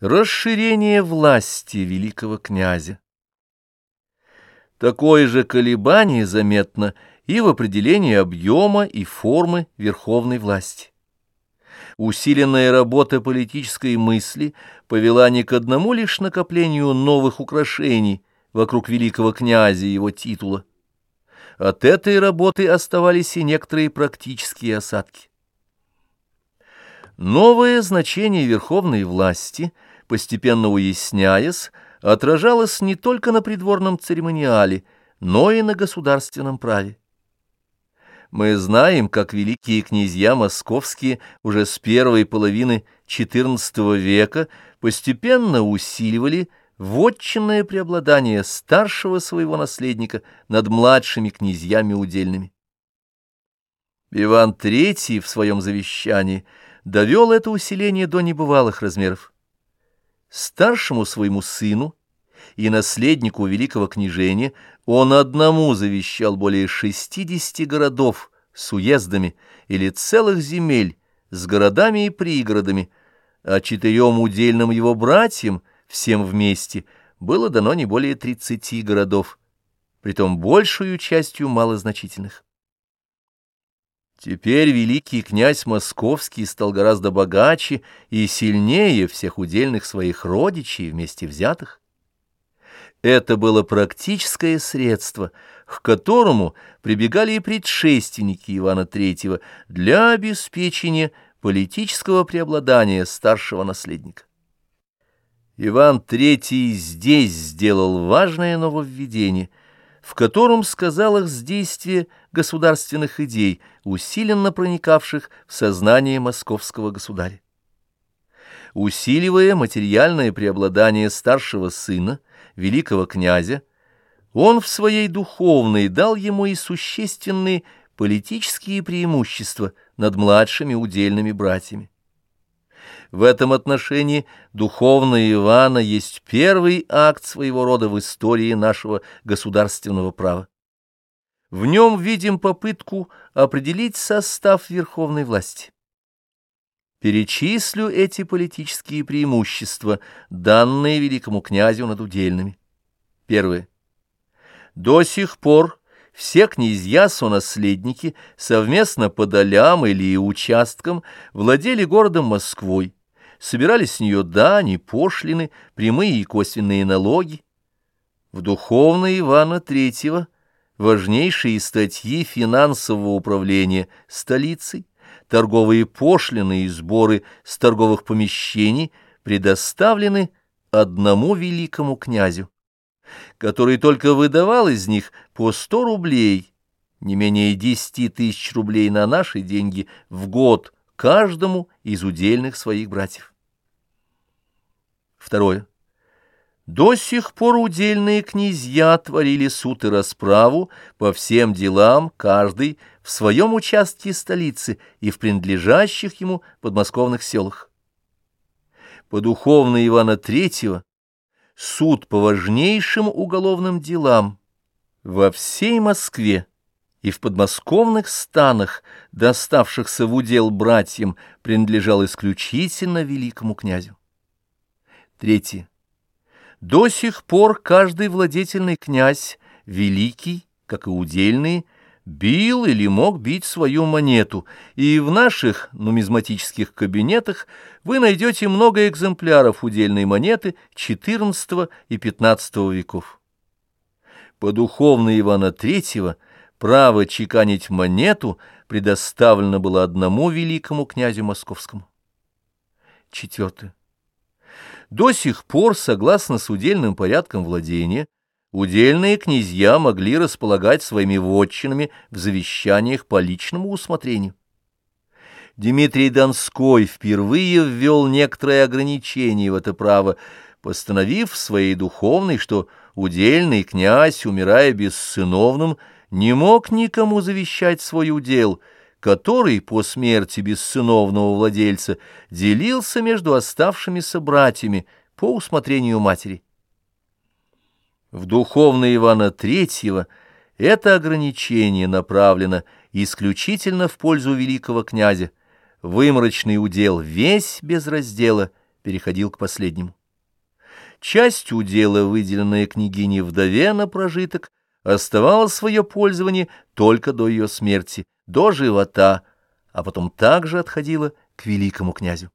Расширение власти великого князя. Такое же колебание заметно и в определении объема и формы верховной власти. Усиленная работа политической мысли повела не к одному лишь накоплению новых украшений вокруг великого князя и его титула. От этой работы оставались и некоторые практические осадки. Новое значение верховной власти – постепенно уясняясь, отражалось не только на придворном церемониале, но и на государственном праве. Мы знаем, как великие князья московские уже с первой половины XIV века постепенно усиливали вотчинное преобладание старшего своего наследника над младшими князьями удельными. Иван III в своем завещании довел это усиление до небывалых размеров старшему своему сыну и наследнику великого княжения он одному завещал более шестидесяти городов с уездами или целых земель с городами и пригородами, а четырем удельным его братьям всем вместе было дано не более тридцати городов, притом большую частью малозначительных. Теперь великий князь Московский стал гораздо богаче и сильнее всех удельных своих родичей вместе взятых. Это было практическое средство, к которому прибегали и предшественники Ивана III для обеспечения политического преобладания старшего наследника. Иван III здесь сделал важное нововведение – в котором сказалось действие государственных идей, усиленно проникавших в сознание московского государя. Усиливая материальное преобладание старшего сына, великого князя, он в своей духовной дал ему и существенные политические преимущества над младшими удельными братьями. В этом отношении духовная Ивана есть первый акт своего рода в истории нашего государственного права. В нем видим попытку определить состав верховной власти. Перечислю эти политические преимущества, данные великому князю над удельными. Первое. До сих пор все князья-сонаследники совместно по долям или участкам владели городом Москвой, собирали с нее дани, пошлины, прямые и косвенные налоги. В духовной Ивана Третьего важнейшие статьи финансового управления столицей, торговые пошлины и сборы с торговых помещений предоставлены одному великому князю, который только выдавал из них по сто рублей, не менее десяти тысяч рублей на наши деньги в год – каждому из удельных своих братьев. Второе. До сих пор удельные князья творили суд и расправу по всем делам, каждый в своем участке столицы и в принадлежащих ему подмосковных селах. По духовной Ивана Третьего суд по важнейшим уголовным делам во всей Москве и в подмосковных станах, доставшихся в удел братьям, принадлежал исключительно великому князю. Третье. До сих пор каждый владетельный князь, великий, как и удельные, бил или мог бить свою монету, и в наших нумизматических кабинетах вы найдете много экземпляров удельной монеты XIV и XV веков. По духовной Ивана Третьего – право чеканить монету предоставлено было одному великому князю московскому. Четвертое. До сих пор, согласно с удельным порядком владения, удельные князья могли располагать своими вотчинами в завещаниях по личному усмотрению. Дмитрий Донской впервые ввел некоторые ограничения в это право, постановив в своей духовной, что удельный князь, умирая бессыновным, не мог никому завещать свой удел, который по смерти бессыновного владельца делился между оставшимися братьями по усмотрению матери. В духовной Ивана Третьего это ограничение направлено исключительно в пользу великого князя, выморочный удел весь без раздела переходил к последнему. Часть удела, выделенная княгине вдове на прожиток, оставалась в свое пользование только до ее смерти, до живота, а потом также отходила к великому князю.